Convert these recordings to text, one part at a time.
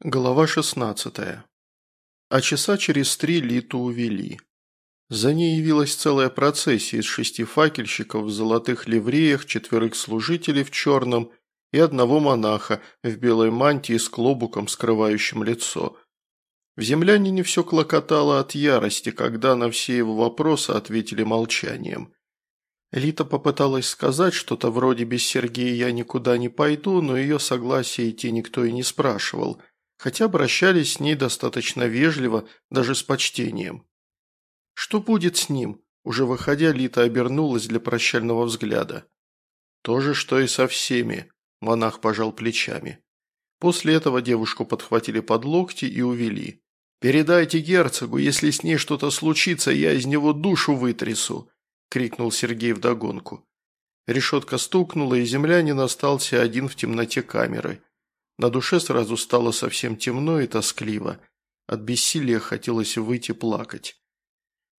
Глава 16. А часа через три Литу увели. За ней явилась целая процессия из шести факельщиков в золотых ливреях, четверых служителей в черном и одного монаха в белой мантии с клобуком, скрывающим лицо. В землянине все клокотало от ярости, когда на все его вопросы ответили молчанием. Лита попыталась сказать что-то вроде «без Сергея я никуда не пойду», но ее согласия идти никто и не спрашивал – хотя обращались с ней достаточно вежливо, даже с почтением. «Что будет с ним?» Уже выходя, Лита обернулась для прощального взгляда. «То же, что и со всеми», – монах пожал плечами. После этого девушку подхватили под локти и увели. «Передайте герцогу, если с ней что-то случится, я из него душу вытрясу», – крикнул Сергей вдогонку. Решетка стукнула, и землянин остался один в темноте камеры. На душе сразу стало совсем темно и тоскливо. От бессилия хотелось выйти плакать.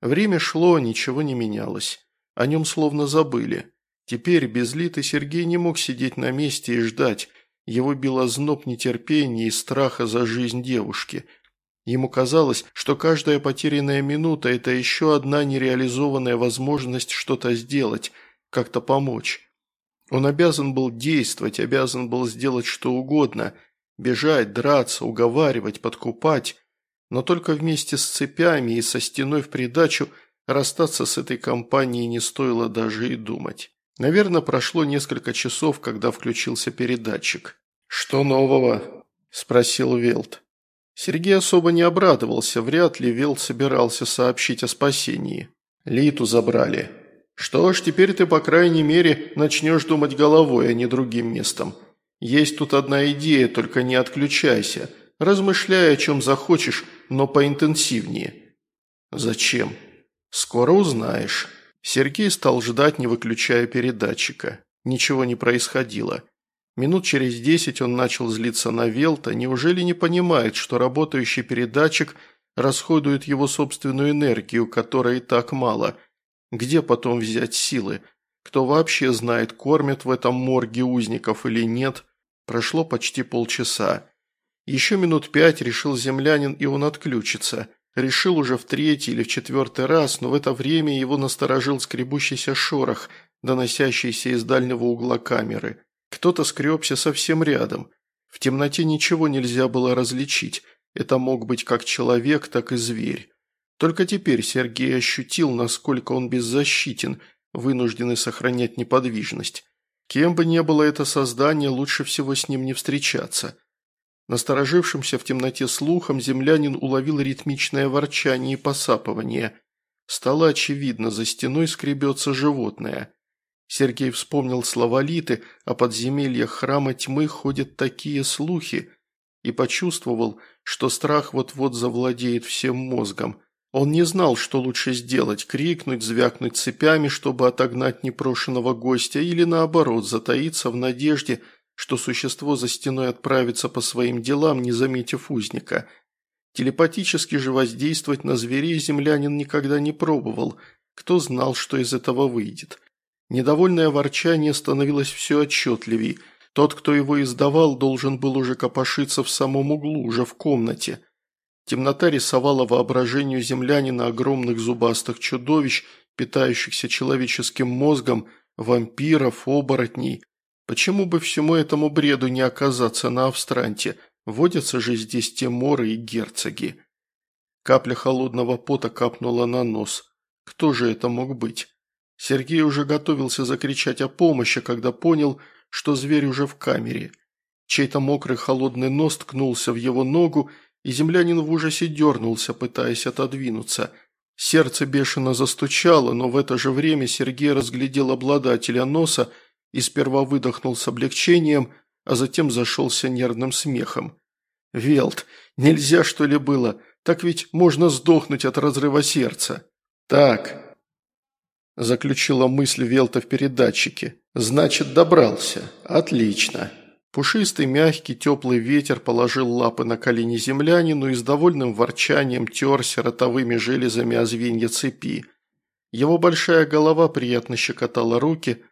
Время шло, ничего не менялось. О нем словно забыли. Теперь безлитый Сергей не мог сидеть на месте и ждать. Его било зноб нетерпения и страха за жизнь девушки. Ему казалось, что каждая потерянная минута – это еще одна нереализованная возможность что-то сделать, как-то помочь. Он обязан был действовать, обязан был сделать что угодно – бежать, драться, уговаривать, подкупать, но только вместе с цепями и со стеной в придачу расстаться с этой компанией не стоило даже и думать. Наверное, прошло несколько часов, когда включился передатчик. «Что нового?» – спросил Велт. Сергей особо не обрадовался, вряд ли Велт собирался сообщить о спасении. «Литу забрали», что ж, теперь ты, по крайней мере, начнешь думать головой, а не другим местом. Есть тут одна идея, только не отключайся. Размышляй, о чем захочешь, но поинтенсивнее. Зачем? Скоро узнаешь. Сергей стал ждать, не выключая передатчика. Ничего не происходило. Минут через десять он начал злиться на Велта. Неужели не понимает, что работающий передатчик расходует его собственную энергию, которой и так мало – где потом взять силы? Кто вообще знает, кормят в этом морге узников или нет? Прошло почти полчаса. Еще минут пять решил землянин, и он отключится. Решил уже в третий или в четвертый раз, но в это время его насторожил скребущийся шорох, доносящийся из дальнего угла камеры. Кто-то скребся совсем рядом. В темноте ничего нельзя было различить. Это мог быть как человек, так и зверь. Только теперь Сергей ощутил, насколько он беззащитен, вынужденный сохранять неподвижность. Кем бы ни было это создание, лучше всего с ним не встречаться. Насторожившимся в темноте слухом землянин уловил ритмичное ворчание и посапывание. Стало очевидно, за стеной скребется животное. Сергей вспомнил слова Литы, о подземельях храма тьмы ходят такие слухи, и почувствовал, что страх вот-вот завладеет всем мозгом – он не знал, что лучше сделать – крикнуть, звякнуть цепями, чтобы отогнать непрошенного гостя, или наоборот, затаиться в надежде, что существо за стеной отправится по своим делам, не заметив узника. Телепатически же воздействовать на зверей землянин никогда не пробовал. Кто знал, что из этого выйдет? Недовольное ворчание становилось все отчетливей. Тот, кто его издавал, должен был уже копошиться в самом углу, уже в комнате – Темнота рисовала воображению землянина огромных зубастых чудовищ, питающихся человеческим мозгом, вампиров, оборотней. Почему бы всему этому бреду не оказаться на Австранте? Водятся же здесь теморы и герцоги. Капля холодного пота капнула на нос. Кто же это мог быть? Сергей уже готовился закричать о помощи, когда понял, что зверь уже в камере. Чей-то мокрый холодный нос ткнулся в его ногу, и землянин в ужасе дернулся, пытаясь отодвинуться. Сердце бешено застучало, но в это же время Сергей разглядел обладателя носа и сперва выдохнул с облегчением, а затем зашелся нервным смехом. «Велт, нельзя что ли было? Так ведь можно сдохнуть от разрыва сердца». «Так», – заключила мысль Велта в передатчике. «Значит, добрался. Отлично». Пушистый, мягкий, теплый ветер положил лапы на колени землянину и с довольным ворчанием терся ротовыми железами о звенья цепи. Его большая голова приятно щекотала руки.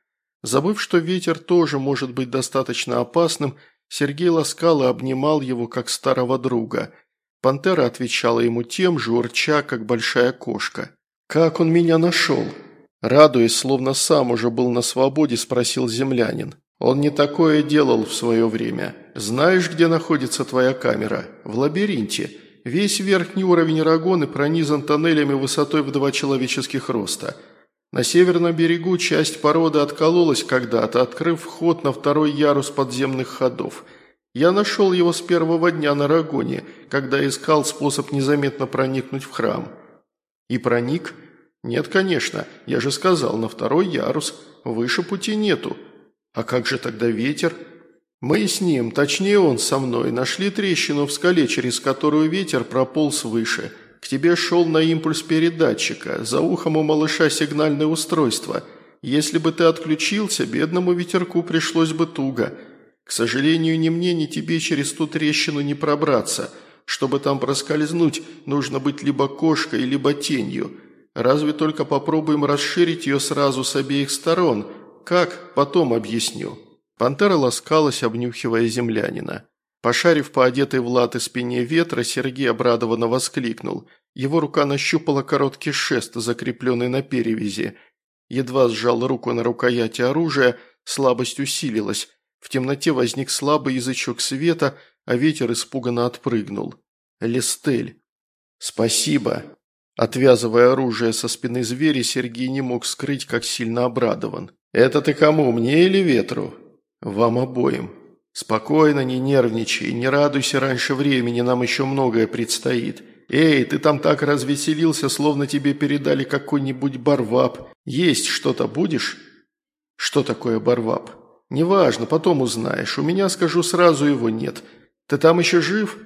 Забыв, что ветер тоже может быть достаточно опасным, Сергей ласкал и обнимал его, как старого друга. Пантера отвечала ему тем же, урча, как большая кошка. «Как он меня нашел?» Радуясь, словно сам уже был на свободе, спросил землянин. «Он не такое делал в свое время. Знаешь, где находится твоя камера? В лабиринте. Весь верхний уровень Рагоны пронизан тоннелями высотой в два человеческих роста. На северном берегу часть породы откололась когда-то, открыв вход на второй ярус подземных ходов. Я нашел его с первого дня на Рагоне, когда искал способ незаметно проникнуть в храм. И проник?» «Нет, конечно. Я же сказал, на второй ярус. Выше пути нету. А как же тогда ветер?» «Мы с ним, точнее он со мной, нашли трещину в скале, через которую ветер прополз выше. К тебе шел на импульс передатчика. За ухом у малыша сигнальное устройство. Если бы ты отключился, бедному ветерку пришлось бы туго. К сожалению, ни мне, ни тебе через ту трещину не пробраться. Чтобы там проскользнуть, нужно быть либо кошкой, либо тенью». Разве только попробуем расширить ее сразу с обеих сторон. Как? Потом объясню». Пантера ласкалась, обнюхивая землянина. Пошарив по одетой в латы спине ветра, Сергей обрадованно воскликнул. Его рука нащупала короткий шест, закрепленный на перевязи. Едва сжал руку на рукояти оружия, слабость усилилась. В темноте возник слабый язычок света, а ветер испуганно отпрыгнул. Листель. «Спасибо», Отвязывая оружие со спины зверя, Сергей не мог скрыть, как сильно обрадован. «Это ты кому, мне или ветру?» «Вам обоим. Спокойно, не нервничай, не радуйся раньше времени, нам еще многое предстоит. Эй, ты там так развеселился, словно тебе передали какой-нибудь барвап. Есть что-то будешь?» «Что такое барвап?» «Неважно, потом узнаешь. У меня, скажу сразу, его нет. Ты там еще жив?»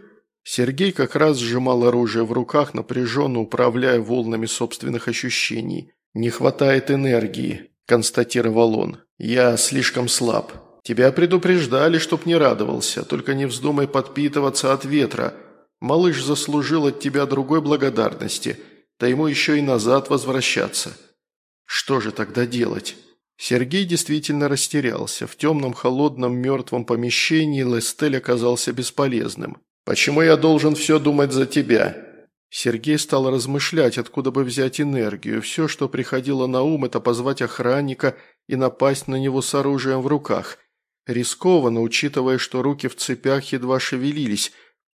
Сергей как раз сжимал оружие в руках, напряженно управляя волнами собственных ощущений. «Не хватает энергии», – констатировал он. «Я слишком слаб. Тебя предупреждали, чтоб не радовался, только не вздумай подпитываться от ветра. Малыш заслужил от тебя другой благодарности, да ему еще и назад возвращаться». «Что же тогда делать?» Сергей действительно растерялся. В темном, холодном, мертвом помещении Лестель оказался бесполезным. Почему я должен все думать за тебя?» Сергей стал размышлять, откуда бы взять энергию. Все, что приходило на ум, это позвать охранника и напасть на него с оружием в руках. Рискованно, учитывая, что руки в цепях едва шевелились,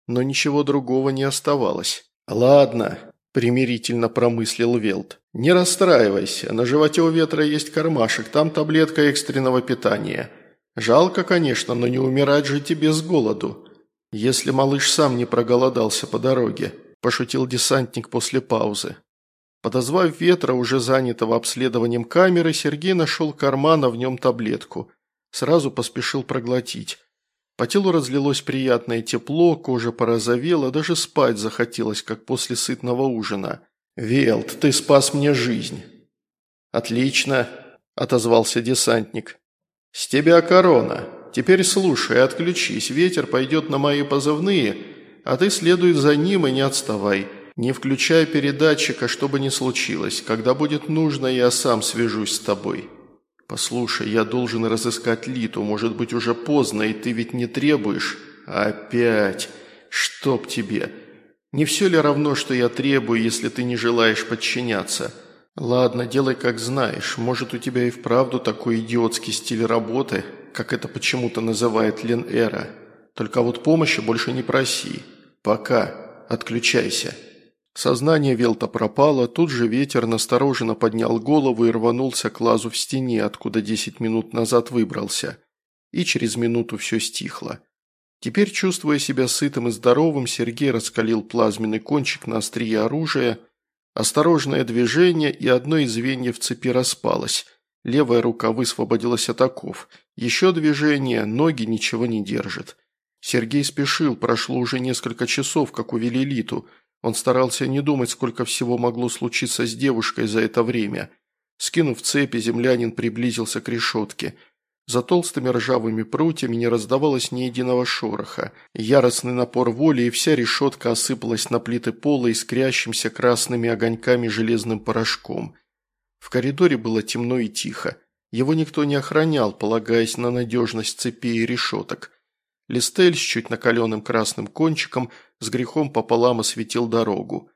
но ничего другого не оставалось. «Ладно», – примирительно промыслил Велт. «Не расстраивайся, на животе у ветра есть кармашек, там таблетка экстренного питания. Жалко, конечно, но не умирать же тебе с голоду». «Если малыш сам не проголодался по дороге», – пошутил десантник после паузы. Подозвав ветра, уже занятого обследованием камеры, Сергей нашел карман, а в нем таблетку. Сразу поспешил проглотить. По телу разлилось приятное тепло, кожа порозовела, даже спать захотелось, как после сытного ужина. «Велт, ты спас мне жизнь!» «Отлично!» – отозвался десантник. «С тебя корона!» Теперь слушай, отключись, ветер пойдет на мои позывные, а ты следуй за ним и не отставай. Не включай передатчика, что бы ни случилось. Когда будет нужно, я сам свяжусь с тобой. Послушай, я должен разыскать Литу, может быть уже поздно, и ты ведь не требуешь? Опять? Чтоб тебе? Не все ли равно, что я требую, если ты не желаешь подчиняться? Ладно, делай как знаешь. Может, у тебя и вправду такой идиотский стиль работы?» как это почему-то называет Лен Эра. Только вот помощи больше не проси. Пока. Отключайся». Сознание Велта пропало, тут же ветер настороженно поднял голову и рванулся к лазу в стене, откуда десять минут назад выбрался. И через минуту все стихло. Теперь, чувствуя себя сытым и здоровым, Сергей раскалил плазменный кончик на острие оружия. Осторожное движение, и одно из звеньев цепи распалось. Левая рука высвободилась от оков. Еще движение, ноги ничего не держат. Сергей спешил, прошло уже несколько часов, как увели Литу. Он старался не думать, сколько всего могло случиться с девушкой за это время. Скинув цепи, землянин приблизился к решетке. За толстыми ржавыми прутьями не раздавалось ни единого шороха. Яростный напор воли, и вся решетка осыпалась на плиты пола искрящимся красными огоньками железным порошком – в коридоре было темно и тихо. Его никто не охранял, полагаясь на надежность цепей и решеток. Листель с чуть накаленным красным кончиком с грехом пополам осветил дорогу.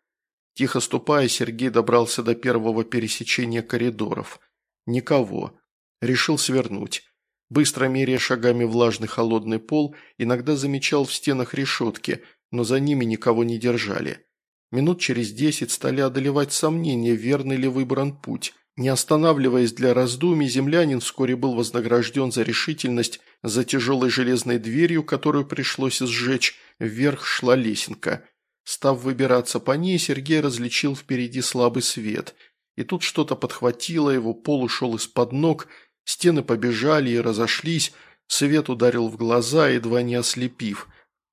Тихо ступая, Сергей добрался до первого пересечения коридоров. Никого. Решил свернуть. Быстро меряя шагами влажный холодный пол, иногда замечал в стенах решетки, но за ними никого не держали. Минут через десять стали одолевать сомнения, верный ли выбран путь. Не останавливаясь для раздумий, землянин вскоре был вознагражден за решительность, за тяжелой железной дверью, которую пришлось сжечь, вверх шла лесенка. Став выбираться по ней, Сергей различил впереди слабый свет. И тут что-то подхватило его, пол ушел из-под ног, стены побежали и разошлись, свет ударил в глаза, едва не ослепив.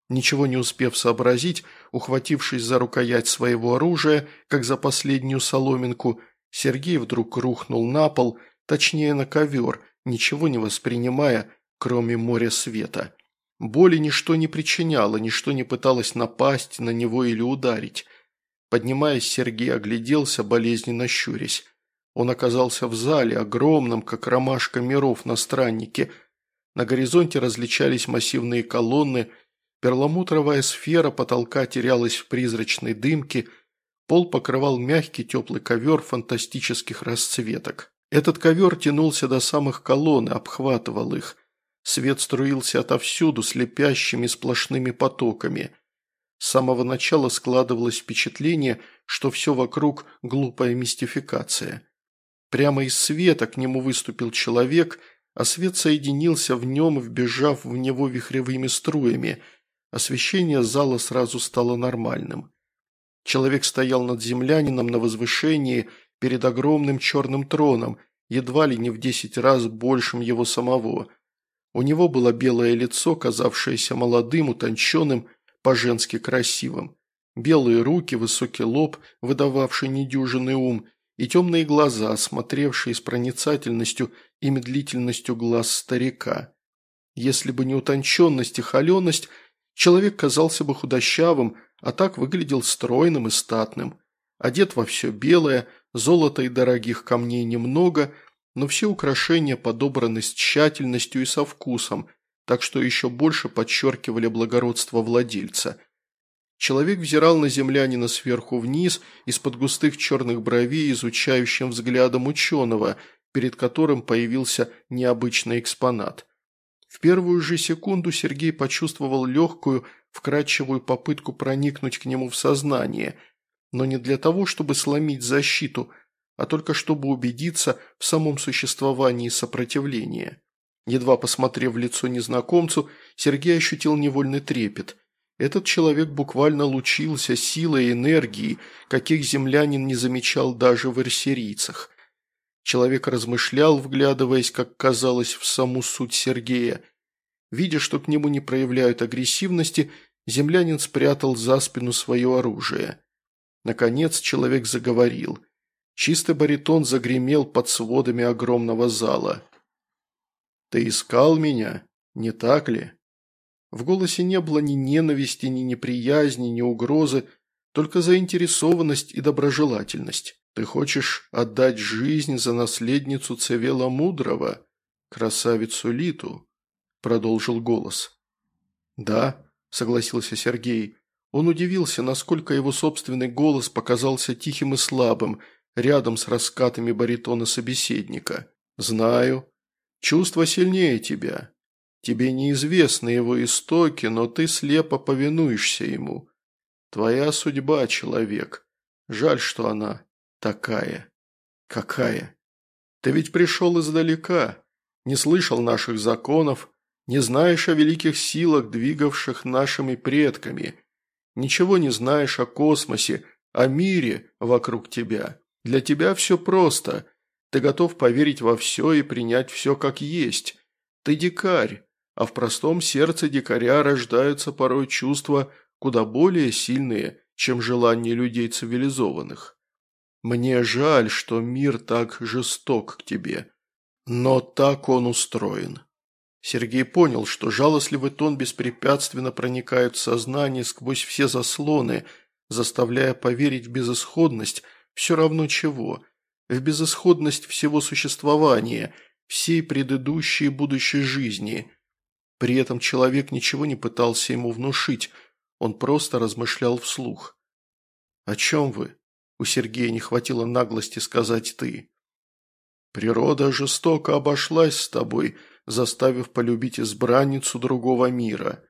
Ничего не успев сообразить, ухватившись за рукоять своего оружия, как за последнюю соломинку – Сергей вдруг рухнул на пол, точнее на ковер, ничего не воспринимая, кроме моря света. Боли ничто не причиняло, ничто не пыталось напасть на него или ударить. Поднимаясь, Сергей огляделся, болезненно щурясь. Он оказался в зале, огромном, как ромашка миров на страннике. На горизонте различались массивные колонны, перламутровая сфера потолка терялась в призрачной дымке – Пол покрывал мягкий теплый ковер фантастических расцветок. Этот ковер тянулся до самых колонн и обхватывал их. Свет струился отовсюду слепящими сплошными потоками. С самого начала складывалось впечатление, что все вокруг – глупая мистификация. Прямо из света к нему выступил человек, а свет соединился в нем, вбежав в него вихревыми струями. Освещение зала сразу стало нормальным. Человек стоял над землянином на возвышении перед огромным черным троном, едва ли не в десять раз большим его самого. У него было белое лицо, казавшееся молодым, утонченным, по-женски красивым. Белые руки, высокий лоб, выдававший недюжинный ум, и темные глаза, смотревшие с проницательностью и медлительностью глаз старика. Если бы не утонченность и холеность, человек казался бы худощавым, а так выглядел стройным и статным. Одет во все белое, золота и дорогих камней немного, но все украшения подобраны с тщательностью и со вкусом, так что еще больше подчеркивали благородство владельца. Человек взирал на землянина сверху вниз, из-под густых черных бровей, изучающим взглядом ученого, перед которым появился необычный экспонат. В первую же секунду Сергей почувствовал легкую, вкрадчивую попытку проникнуть к нему в сознание, но не для того, чтобы сломить защиту, а только чтобы убедиться в самом существовании сопротивления. Едва посмотрев в лицо незнакомцу, Сергей ощутил невольный трепет. Этот человек буквально лучился силой и энергией, каких землянин не замечал даже в эрсерийцах. Человек размышлял, вглядываясь, как казалось, в саму суть Сергея – Видя, что к нему не проявляют агрессивности, землянин спрятал за спину свое оружие. Наконец человек заговорил. Чистый баритон загремел под сводами огромного зала. «Ты искал меня, не так ли?» В голосе не было ни ненависти, ни неприязни, ни угрозы, только заинтересованность и доброжелательность. Ты хочешь отдать жизнь за наследницу Цевела Мудрого, красавицу Литу? продолжил голос. «Да», – согласился Сергей. Он удивился, насколько его собственный голос показался тихим и слабым, рядом с раскатами баритона собеседника. «Знаю. Чувство сильнее тебя. Тебе неизвестны его истоки, но ты слепо повинуешься ему. Твоя судьба, человек. Жаль, что она такая. Какая? Ты ведь пришел издалека, не слышал наших законов, не знаешь о великих силах, двигавших нашими предками. Ничего не знаешь о космосе, о мире вокруг тебя. Для тебя все просто. Ты готов поверить во все и принять все как есть. Ты дикарь, а в простом сердце дикаря рождаются порой чувства куда более сильные, чем желания людей цивилизованных. Мне жаль, что мир так жесток к тебе, но так он устроен. Сергей понял, что жалостливый тон беспрепятственно проникает в сознание сквозь все заслоны, заставляя поверить в безысходность все равно чего, в безысходность всего существования, всей предыдущей и будущей жизни. При этом человек ничего не пытался ему внушить, он просто размышлял вслух. «О чем вы?» У Сергея не хватило наглости сказать «ты». «Природа жестоко обошлась с тобой, заставив полюбить избранницу другого мира.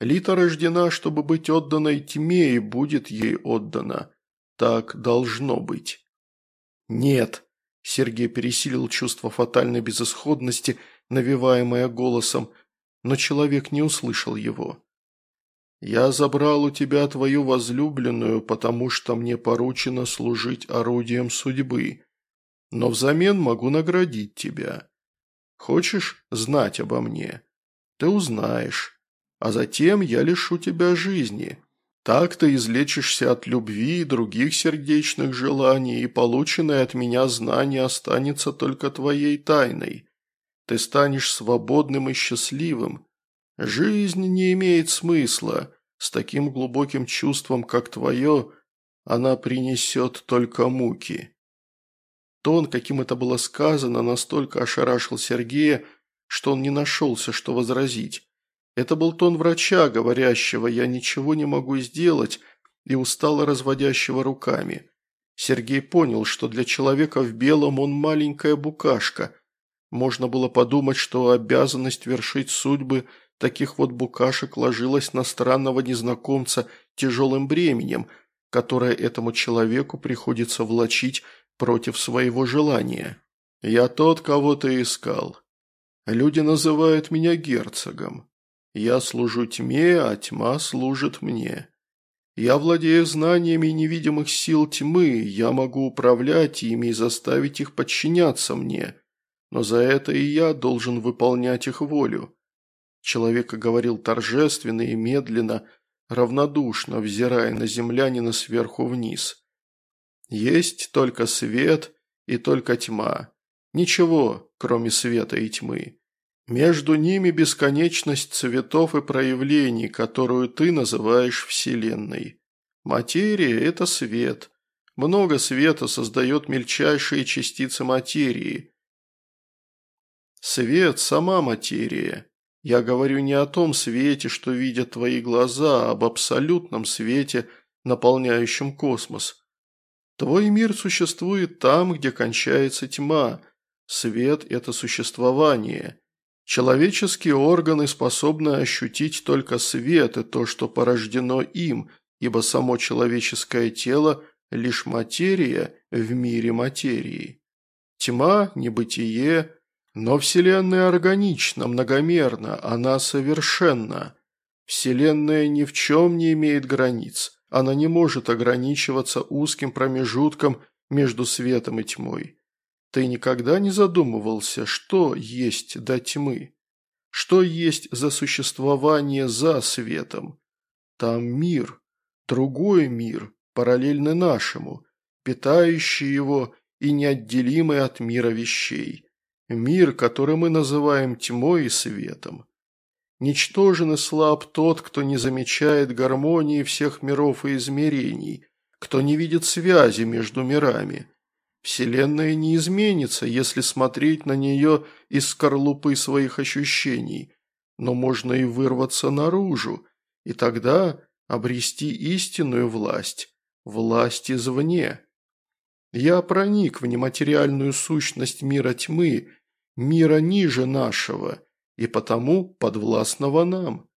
Лита рождена, чтобы быть отданной тьме, и будет ей отдана. Так должно быть». «Нет», – Сергей пересилил чувство фатальной безысходности, навеваемое голосом, но человек не услышал его. «Я забрал у тебя твою возлюбленную, потому что мне поручено служить орудием судьбы, но взамен могу наградить тебя. Хочешь знать обо мне? Ты узнаешь, а затем я лишу тебя жизни. Так ты излечишься от любви и других сердечных желаний, и полученное от меня знание останется только твоей тайной. Ты станешь свободным и счастливым, Жизнь не имеет смысла. С таким глубоким чувством, как твое, она принесет только муки. Тон, каким это было сказано, настолько ошарашил Сергея, что он не нашелся, что возразить. Это был тон врача, говорящего «я ничего не могу сделать» и устало разводящего руками. Сергей понял, что для человека в белом он маленькая букашка. Можно было подумать, что обязанность вершить судьбы – таких вот букашек ложилась на странного незнакомца тяжелым бременем, которое этому человеку приходится влачить против своего желания. «Я тот, кого ты искал. Люди называют меня герцогом. Я служу тьме, а тьма служит мне. Я владею знаниями невидимых сил тьмы, я могу управлять ими и заставить их подчиняться мне, но за это и я должен выполнять их волю. Человек говорил торжественно и медленно, равнодушно, взирая на землянина сверху вниз. «Есть только свет и только тьма. Ничего, кроме света и тьмы. Между ними бесконечность цветов и проявлений, которую ты называешь Вселенной. Материя – это свет. Много света создает мельчайшие частицы материи. Свет – сама материя. Я говорю не о том свете, что видят твои глаза, а об абсолютном свете, наполняющем космос. Твой мир существует там, где кончается тьма. Свет – это существование. Человеческие органы способны ощутить только свет и то, что порождено им, ибо само человеческое тело – лишь материя в мире материи. Тьма, небытие – но Вселенная органична, многомерна, она совершенна. Вселенная ни в чем не имеет границ, она не может ограничиваться узким промежутком между светом и тьмой. Ты никогда не задумывался, что есть до тьмы? Что есть за существование за светом? Там мир, другой мир, параллельный нашему, питающий его и неотделимый от мира вещей. Мир, который мы называем тьмой и светом. Ничтожен и слаб тот, кто не замечает гармонии всех миров и измерений, кто не видит связи между мирами. Вселенная не изменится, если смотреть на нее из скорлупы своих ощущений, но можно и вырваться наружу, и тогда обрести истинную власть, власть извне. Я проник в нематериальную сущность мира тьмы мира ниже нашего, и потому подвластного нам.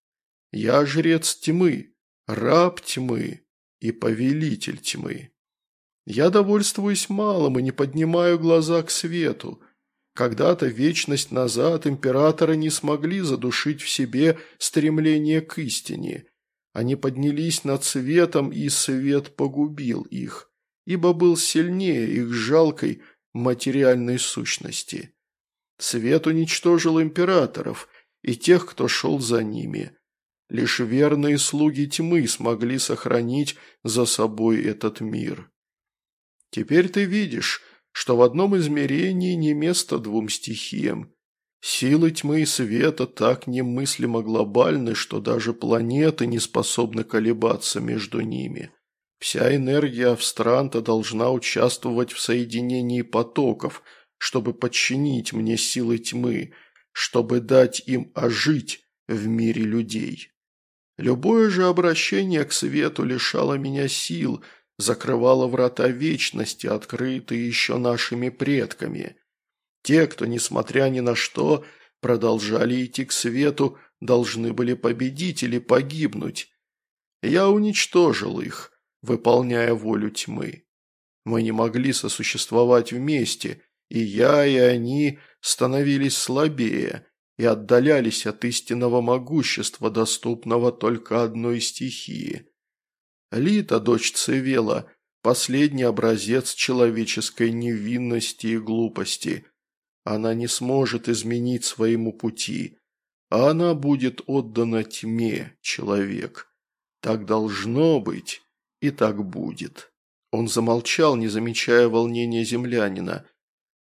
Я жрец тьмы, раб тьмы и повелитель тьмы. Я довольствуюсь малым и не поднимаю глаза к свету. Когда-то вечность назад императоры не смогли задушить в себе стремление к истине. Они поднялись над светом, и свет погубил их, ибо был сильнее их жалкой материальной сущности. Свет уничтожил императоров и тех, кто шел за ними. Лишь верные слуги тьмы смогли сохранить за собой этот мир. Теперь ты видишь, что в одном измерении не место двум стихиям. Силы тьмы и света так немыслимо глобальны, что даже планеты не способны колебаться между ними. Вся энергия Австранта должна участвовать в соединении потоков – чтобы подчинить мне силы тьмы, чтобы дать им ожить в мире людей. Любое же обращение к свету лишало меня сил, закрывало врата вечности, открытые еще нашими предками. Те, кто, несмотря ни на что, продолжали идти к свету, должны были победить или погибнуть. Я уничтожил их, выполняя волю тьмы. Мы не могли сосуществовать вместе, и я, и они становились слабее и отдалялись от истинного могущества, доступного только одной стихии. Лита, дочь Цевела, последний образец человеческой невинности и глупости. Она не сможет изменить своему пути, а она будет отдана тьме, человек. Так должно быть, и так будет». Он замолчал, не замечая волнения землянина.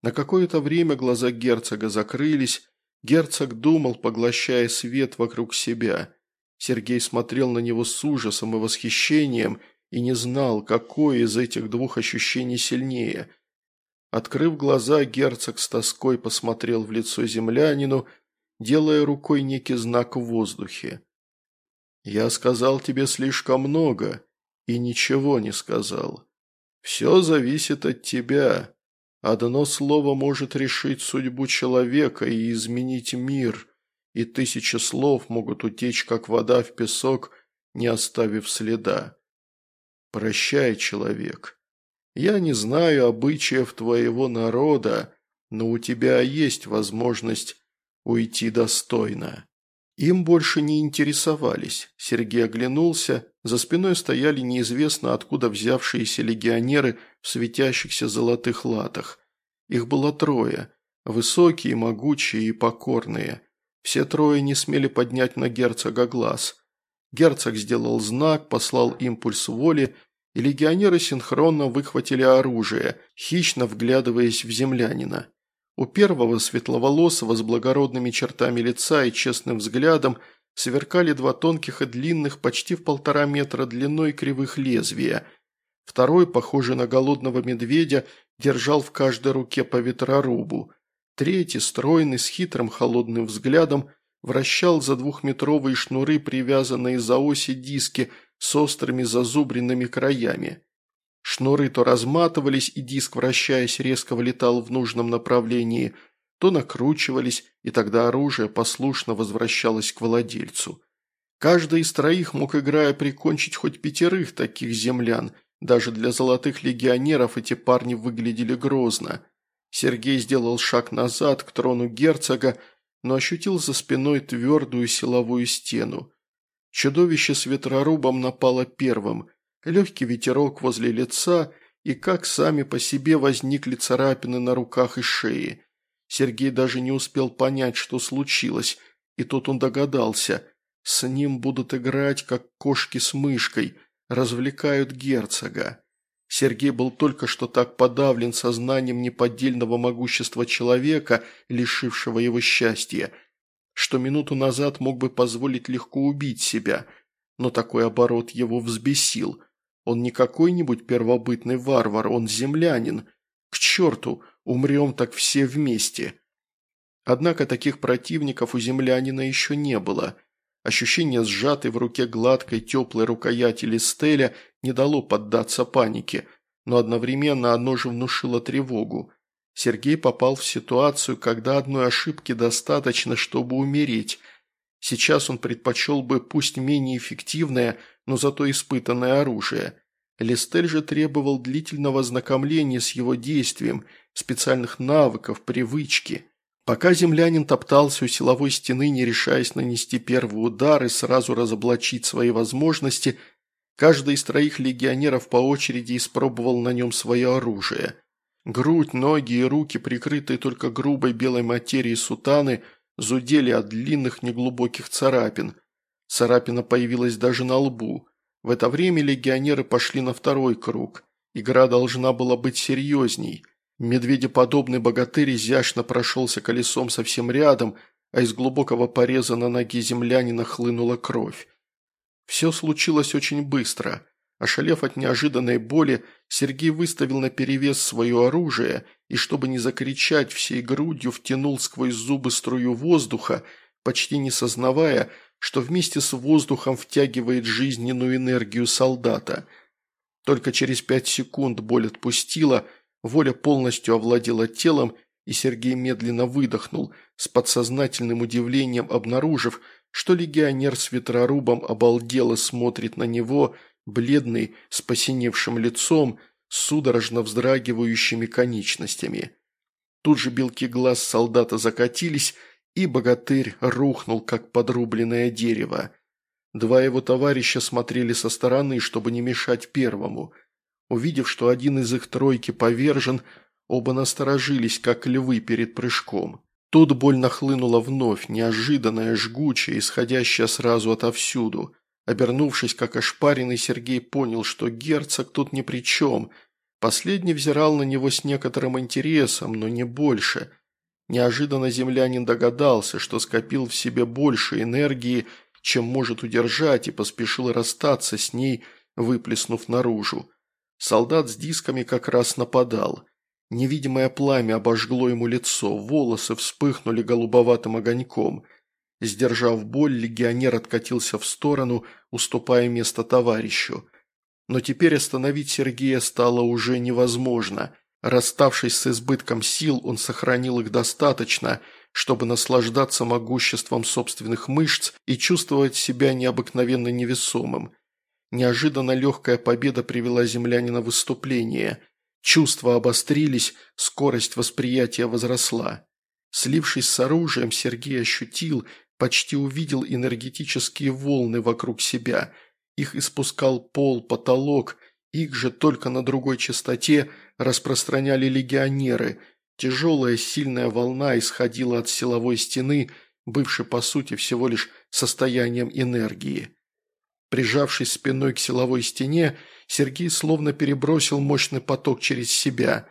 На какое-то время глаза герцога закрылись, герцог думал, поглощая свет вокруг себя. Сергей смотрел на него с ужасом и восхищением и не знал, какое из этих двух ощущений сильнее. Открыв глаза, герцог с тоской посмотрел в лицо землянину, делая рукой некий знак в воздухе. «Я сказал тебе слишком много и ничего не сказал. Все зависит от тебя. Одно слово может решить судьбу человека и изменить мир, и тысячи слов могут утечь, как вода в песок, не оставив следа. Прощай, человек. Я не знаю обычаев твоего народа, но у тебя есть возможность уйти достойно. Им больше не интересовались. Сергей оглянулся. За спиной стояли неизвестно откуда взявшиеся легионеры в светящихся золотых латах. Их было трое. Высокие, могучие и покорные. Все трое не смели поднять на герцога глаз. Герцог сделал знак, послал импульс воли, и легионеры синхронно выхватили оружие, хищно вглядываясь в землянина. У первого светловолосого с благородными чертами лица и честным взглядом сверкали два тонких и длинных, почти в полтора метра длиной кривых лезвия. Второй, похожий на голодного медведя, держал в каждой руке по ветрорубу. Третий, стройный, с хитрым холодным взглядом, вращал за двухметровые шнуры, привязанные за оси диски с острыми зазубренными краями. Шнуры то разматывались, и диск, вращаясь, резко вылетал в нужном направлении, то накручивались, и тогда оружие послушно возвращалось к владельцу. Каждый из троих мог, играя, прикончить хоть пятерых таких землян. Даже для золотых легионеров эти парни выглядели грозно. Сергей сделал шаг назад к трону герцога, но ощутил за спиной твердую силовую стену. Чудовище с ветрорубом напало первым – легкий ветерок возле лица и как сами по себе возникли царапины на руках и шее. Сергей даже не успел понять, что случилось, и тут он догадался. С ним будут играть, как кошки с мышкой, развлекают герцога. Сергей был только что так подавлен сознанием неподдельного могущества человека, лишившего его счастья, что минуту назад мог бы позволить легко убить себя, но такой оборот его взбесил – он не какой-нибудь первобытный варвар, он землянин. К черту, умрем так все вместе. Однако таких противников у землянина еще не было. Ощущение сжатой в руке гладкой теплой рукояти листеля не дало поддаться панике, но одновременно оно же внушило тревогу. Сергей попал в ситуацию, когда одной ошибки достаточно, чтобы умереть. Сейчас он предпочел бы, пусть менее эффективное, но зато испытанное оружие. Листель же требовал длительного ознакомления с его действием, специальных навыков, привычки. Пока землянин топтался у силовой стены, не решаясь нанести первый удар и сразу разоблачить свои возможности, каждый из троих легионеров по очереди испробовал на нем свое оружие. Грудь, ноги и руки, прикрытые только грубой белой материей сутаны, зудели от длинных неглубоких царапин – Царапина появилась даже на лбу. В это время легионеры пошли на второй круг. Игра должна была быть серьезней. Медведеподобный богатырь изящно прошелся колесом совсем рядом, а из глубокого пореза на ноге землянина хлынула кровь. Все случилось очень быстро. Ошалев от неожиданной боли, Сергей выставил на перевес свое оружие и, чтобы не закричать всей грудью, втянул сквозь зубы струю воздуха, почти не сознавая, что вместе с воздухом втягивает жизненную энергию солдата. Только через пять секунд боль отпустила, воля полностью овладела телом, и Сергей медленно выдохнул, с подсознательным удивлением обнаружив, что легионер с ветрорубом обалдело смотрит на него, бледный, с посиневшим лицом, с судорожно вздрагивающими конечностями. Тут же белки глаз солдата закатились, и богатырь рухнул, как подрубленное дерево. Два его товарища смотрели со стороны, чтобы не мешать первому. Увидев, что один из их тройки повержен, оба насторожились, как львы перед прыжком. Тут боль нахлынула вновь, неожиданная, жгучая, исходящая сразу отовсюду. Обернувшись, как ошпаренный, Сергей понял, что герцог тут ни при чем. Последний взирал на него с некоторым интересом, но не больше. Неожиданно землянин догадался, что скопил в себе больше энергии, чем может удержать, и поспешил расстаться с ней, выплеснув наружу. Солдат с дисками как раз нападал. Невидимое пламя обожгло ему лицо, волосы вспыхнули голубоватым огоньком. Сдержав боль, легионер откатился в сторону, уступая место товарищу. Но теперь остановить Сергея стало уже невозможно. Расставшись с избытком сил, он сохранил их достаточно, чтобы наслаждаться могуществом собственных мышц и чувствовать себя необыкновенно невесомым. Неожиданно легкая победа привела землянина в выступление – Чувства обострились, скорость восприятия возросла. Слившись с оружием, Сергей ощутил, почти увидел энергетические волны вокруг себя. Их испускал пол, потолок, их же только на другой частоте распространяли легионеры. Тяжелая сильная волна исходила от силовой стены, бывшей по сути всего лишь состоянием энергии. Прижавшись спиной к силовой стене, Сергей словно перебросил мощный поток через себя.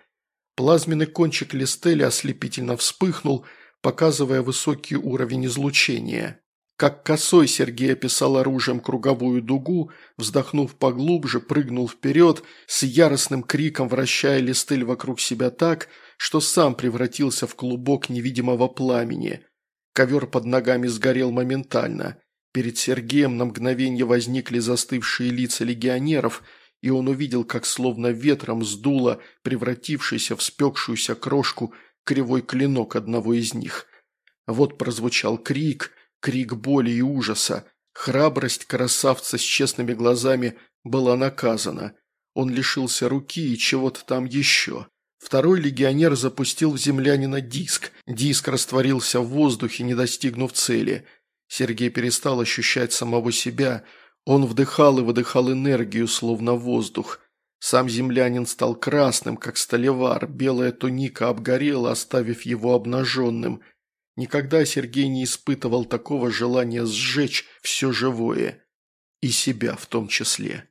Плазменный кончик листели ослепительно вспыхнул, показывая высокий уровень излучения. Как косой Сергей описал оружием круговую дугу, вздохнув поглубже, прыгнул вперед, с яростным криком вращая листель вокруг себя так, что сам превратился в клубок невидимого пламени. Ковер под ногами сгорел моментально. Перед Сергеем на мгновение возникли застывшие лица легионеров – и он увидел, как словно ветром сдуло превратившийся в спекшуюся крошку кривой клинок одного из них. Вот прозвучал крик, крик боли и ужаса. Храбрость красавца с честными глазами была наказана. Он лишился руки и чего-то там еще. Второй легионер запустил в землянина диск. Диск растворился в воздухе, не достигнув цели. Сергей перестал ощущать самого себя – он вдыхал и выдыхал энергию, словно воздух. Сам землянин стал красным, как столевар, белая туника обгорела, оставив его обнаженным. Никогда Сергей не испытывал такого желания сжечь все живое. И себя в том числе.